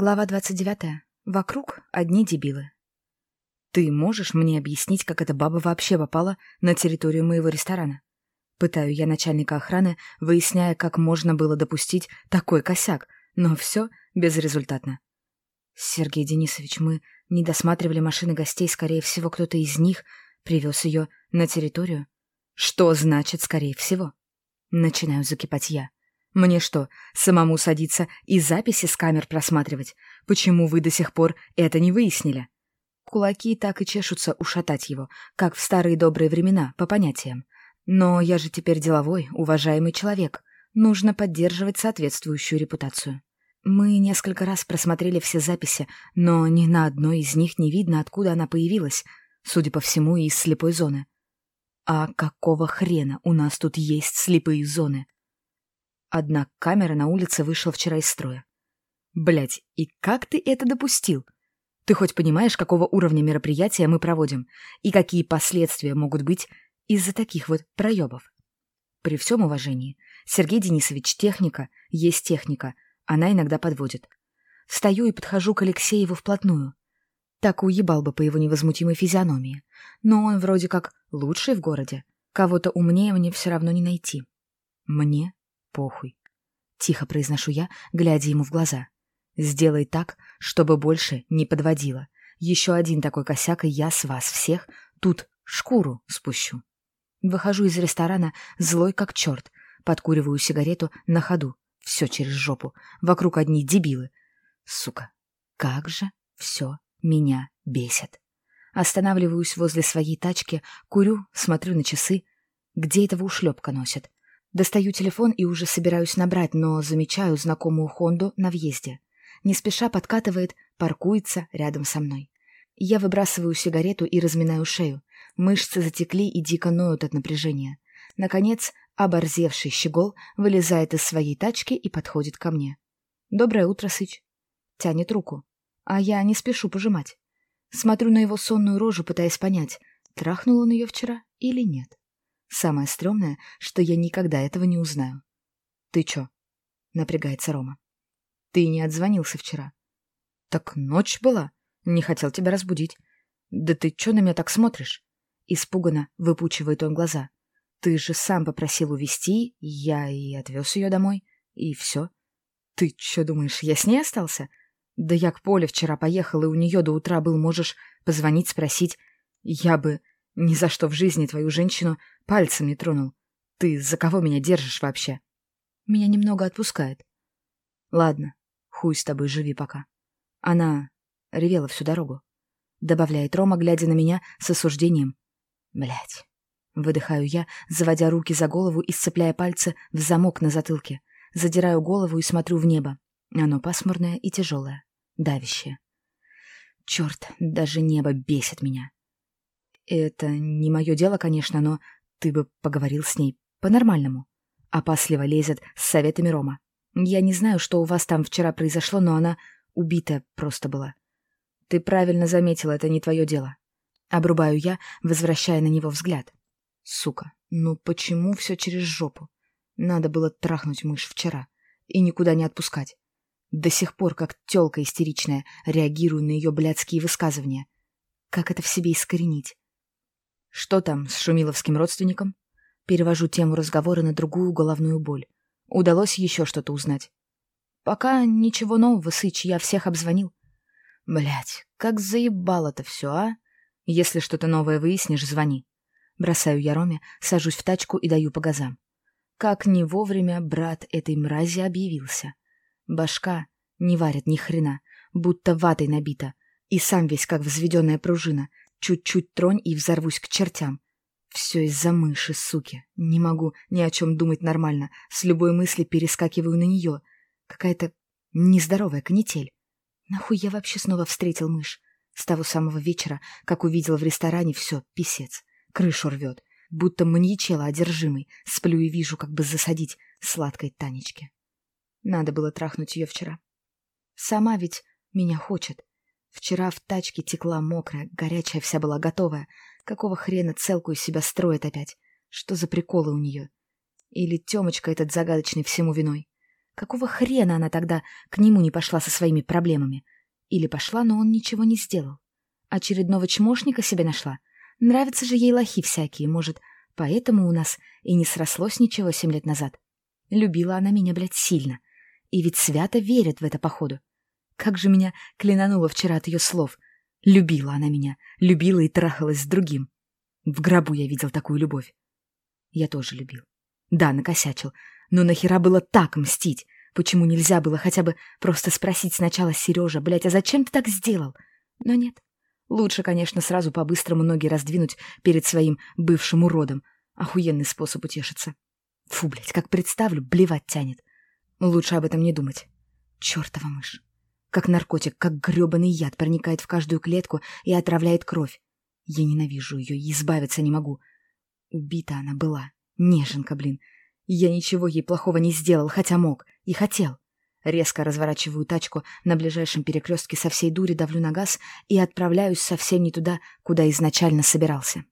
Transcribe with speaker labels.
Speaker 1: Глава 29. Вокруг одни дебилы. «Ты можешь мне объяснить, как эта баба вообще попала на территорию моего ресторана?» Пытаю я начальника охраны, выясняя, как можно было допустить такой косяк, но все безрезультатно. «Сергей Денисович, мы не досматривали машины гостей, скорее всего, кто-то из них привез ее на территорию». «Что значит «скорее всего»?» Начинаю закипать я. Мне что, самому садиться и записи с камер просматривать? Почему вы до сих пор это не выяснили? Кулаки так и чешутся ушатать его, как в старые добрые времена, по понятиям. Но я же теперь деловой, уважаемый человек. Нужно поддерживать соответствующую репутацию. Мы несколько раз просмотрели все записи, но ни на одной из них не видно, откуда она появилась, судя по всему, из слепой зоны. А какого хрена у нас тут есть слепые зоны? Одна камера на улице вышла вчера из строя. Блять, и как ты это допустил? Ты хоть понимаешь, какого уровня мероприятия мы проводим, и какие последствия могут быть из-за таких вот проебов? При всем уважении, Сергей Денисович техника есть техника, она иногда подводит. Встаю и подхожу к Алексееву вплотную. Так уебал бы по его невозмутимой физиономии. Но он вроде как лучший в городе. Кого-то умнее мне все равно не найти. Мне похуй. Тихо произношу я, глядя ему в глаза. Сделай так, чтобы больше не подводило. Еще один такой косяк, и я с вас всех тут шкуру спущу. Выхожу из ресторана, злой как черт, подкуриваю сигарету на ходу, все через жопу, вокруг одни дебилы. Сука, как же все меня бесит. Останавливаюсь возле своей тачки, курю, смотрю на часы. Где этого ушлепка носят? Достаю телефон и уже собираюсь набрать, но замечаю знакомую Хонду на въезде. Не спеша подкатывает, паркуется рядом со мной. Я выбрасываю сигарету и разминаю шею. Мышцы затекли и дико ноют от напряжения. Наконец, оборзевший щегол вылезает из своей тачки и подходит ко мне. «Доброе утро, Сыч». Тянет руку. А я не спешу пожимать. Смотрю на его сонную рожу, пытаясь понять, трахнул он ее вчера или нет. Самое стрёмное, что я никогда этого не узнаю. «Ты чё?» — напрягается Рома. «Ты не отзвонился вчера». «Так ночь была. Не хотел тебя разбудить». «Да ты чё на меня так смотришь?» Испуганно выпучивает он глаза. «Ты же сам попросил увезти, я и отвез ее домой, и все. Ты чё думаешь, я с ней остался? Да я к Поле вчера поехал, и у нее до утра был, можешь позвонить, спросить. Я бы ни за что в жизни твою женщину пальцем не тронул. Ты за кого меня держишь вообще? Меня немного отпускает. Ладно, хуй с тобой, живи пока. Она ревела всю дорогу. Добавляет Рома, глядя на меня с осуждением. Блять. Выдыхаю я, заводя руки за голову и сцепляя пальцы в замок на затылке. Задираю голову и смотрю в небо. Оно пасмурное и тяжелое, давящее. Черт, даже небо бесит меня. Это не мое дело, конечно, но ты бы поговорил с ней по-нормальному. Опасливо лезет с советами Рома. Я не знаю, что у вас там вчера произошло, но она убитая просто была. Ты правильно заметил, это не твое дело. Обрубаю я, возвращая на него взгляд. Сука, ну почему все через жопу? Надо было трахнуть мышь вчера и никуда не отпускать. До сих пор, как тёлка истеричная, реагирую на ее блядские высказывания. Как это в себе искоренить? Что там с шумиловским родственником? Перевожу тему разговора на другую головную боль. Удалось еще что-то узнать? Пока ничего нового, Сыч, я всех обзвонил. Блять, как заебало это все, а? Если что-то новое выяснишь, звони. Бросаю я Роме, сажусь в тачку и даю по газам. Как не вовремя брат этой мрази объявился. Башка не варит ни хрена, будто ватой набита, и сам весь как взведенная пружина, Чуть-чуть тронь и взорвусь к чертям. Все из-за мыши, суки. Не могу ни о чем думать нормально. С любой мысли перескакиваю на нее. Какая-то нездоровая канитель. Нахуй я вообще снова встретил мышь? С того самого вечера, как увидел в ресторане, все, писец. Крышу рвет. Будто маньячела одержимый. Сплю и вижу, как бы засадить сладкой Танечке. Надо было трахнуть ее вчера. Сама ведь меня хочет. Вчера в тачке текла мокрая, горячая вся была готовая. Какого хрена целку из себя строит опять? Что за приколы у нее? Или Темочка этот загадочный всему виной? Какого хрена она тогда к нему не пошла со своими проблемами? Или пошла, но он ничего не сделал? Очередного чмошника себе нашла? Нравятся же ей лохи всякие, может, поэтому у нас и не срослось ничего семь лет назад. Любила она меня, блядь, сильно. И ведь свято верит в это, походу. Как же меня клянануло вчера от ее слов. Любила она меня, любила и трахалась с другим. В гробу я видел такую любовь. Я тоже любил. Да, накосячил. Но нахера было так мстить? Почему нельзя было хотя бы просто спросить сначала Сережа, блядь, а зачем ты так сделал? Но нет. Лучше, конечно, сразу по-быстрому ноги раздвинуть перед своим бывшим уродом. Охуенный способ утешиться. Фу, блядь, как представлю, блевать тянет. Лучше об этом не думать. Чёртова мышь. Как наркотик, как грёбаный яд проникает в каждую клетку и отравляет кровь. Я ненавижу ее и избавиться не могу. Убита она была. Неженка, блин. Я ничего ей плохого не сделал, хотя мог. И хотел. Резко разворачиваю тачку на ближайшем перекрестке со всей дури давлю на газ и отправляюсь совсем не туда, куда изначально собирался.